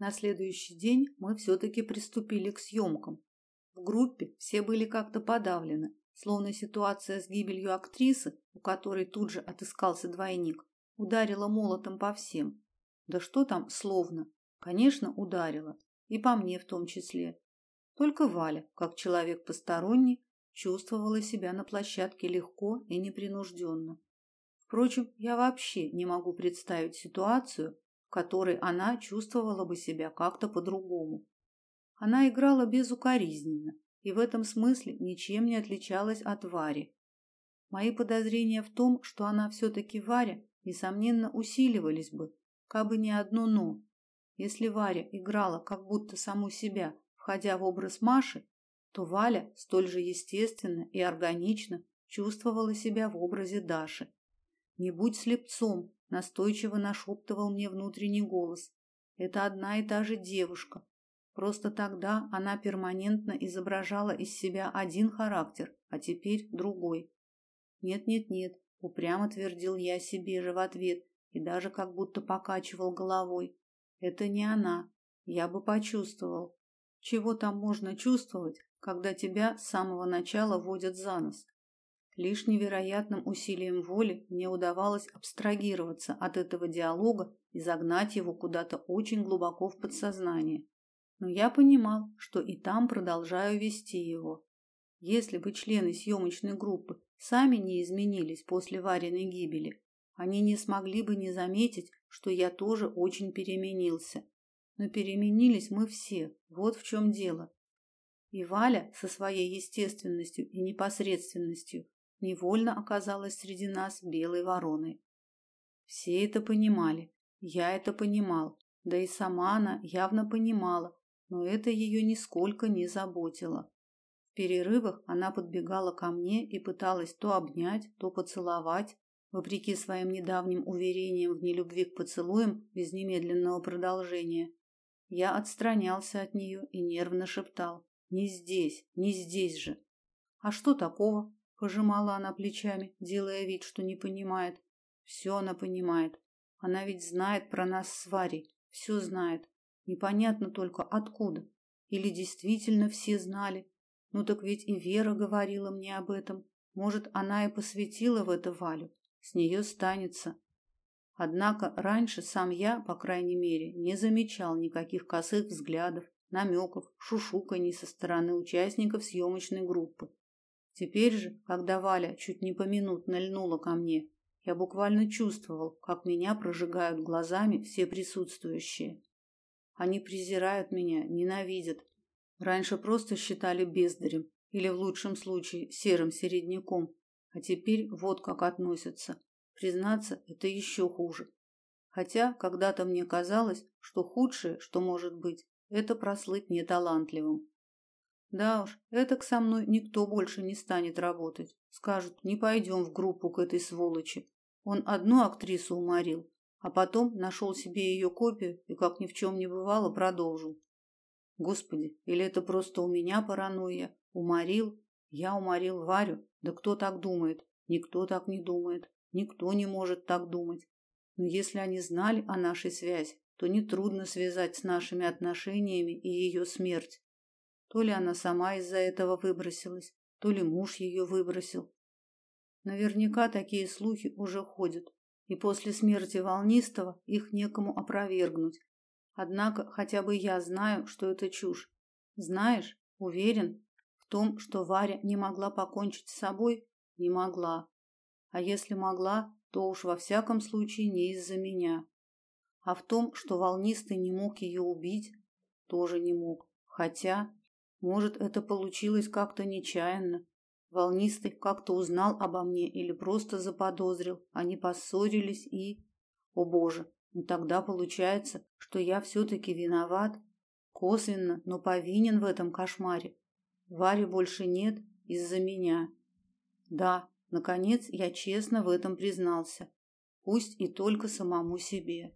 На следующий день мы все-таки приступили к съемкам. В группе все были как-то подавлены, словно ситуация с гибелью актрисы, у которой тут же отыскался двойник, ударила молотом по всем. Да что там словно? Конечно, ударила. И по мне в том числе. Только Валя, как человек посторонний, чувствовала себя на площадке легко и непринужденно. Впрочем, я вообще не могу представить ситуацию, которой она чувствовала бы себя как-то по-другому. Она играла безукоризненно и в этом смысле ничем не отличалась от Вари. Мои подозрения в том, что она все-таки Варя, несомненно, усиливались бы, кабы не одно «но». Если Варя играла как будто саму себя, входя в образ Маши, то Валя столь же естественно и органично чувствовала себя в образе Даши. «Не будь слепцом», – настойчиво нашептывал мне внутренний голос. «Это одна и та же девушка. Просто тогда она перманентно изображала из себя один характер, а теперь другой. Нет-нет-нет, упрямо твердил я себе же в ответ и даже как будто покачивал головой. Это не она. Я бы почувствовал. Чего там можно чувствовать, когда тебя с самого начала водят за нос? Лишь невероятным усилием воли мне удавалось абстрагироваться от этого диалога и загнать его куда-то очень глубоко в подсознание. Но я понимал, что и там продолжаю вести его. Если бы члены съемочной группы сами не изменились после Вариной гибели, они не смогли бы не заметить, что я тоже очень переменился. Но переменились мы все, вот в чем дело. И Валя со своей естественностью и непосредственностью невольно оказалась среди нас белой вороной. Все это понимали, я это понимал, да и сама она явно понимала, но это ее нисколько не заботило. В перерывах она подбегала ко мне и пыталась то обнять, то поцеловать, вопреки своим недавним уверениям в нелюбви к поцелуям без немедленного продолжения. Я отстранялся от нее и нервно шептал: "Не здесь, не здесь же". "А что такого?" Пожимала она плечами, делая вид, что не понимает. Все она понимает. Она ведь знает про нас с Варей, все знает. Непонятно только откуда. Или действительно все знали. Ну так ведь и Вера говорила мне об этом. Может, она и посвятила в это Валю. С нее станется. Однако раньше сам я, по крайней мере, не замечал никаких косых взглядов, намеков, шушуканий со стороны участников съемочной группы. Теперь же, когда Валя чуть не поминутно льнула ко мне, я буквально чувствовал, как меня прожигают глазами все присутствующие. Они презирают меня, ненавидят. Раньше просто считали бездарем или в лучшем случае серым середняком, а теперь вот как относятся. Признаться, это еще хуже. Хотя когда-то мне казалось, что худшее, что может быть, это прослыть неталантливым. Да уж, это к со мной никто больше не станет работать. Скажут, не пойдем в группу к этой сволочи. Он одну актрису уморил, а потом нашел себе ее копию и, как ни в чем не бывало, продолжил. Господи, или это просто у меня паранойя? Уморил? Я уморил Варю? Да кто так думает? Никто так не думает. Никто не может так думать. Но если они знали о нашей связи, то нетрудно связать с нашими отношениями и ее смерть. То ли она сама из-за этого выбросилась, то ли муж ее выбросил. Наверняка такие слухи уже ходят, и после смерти Волнистого их некому опровергнуть. Однако хотя бы я знаю, что это чушь. Знаешь, уверен в том, что Варя не могла покончить с собой, не могла. А если могла, то уж во всяком случае не из-за меня. А в том, что Волнистый не мог ее убить, тоже не мог. Хотя может, это получилось как-то нечаянно. Волнистый как-то узнал обо мне или просто заподозрил. Они поссорились и... О боже, ну тогда получается, что я все-таки виноват. Косвенно, но повинен в этом кошмаре. Вари больше нет из-за меня. Да, наконец я честно в этом признался. Пусть и только самому себе.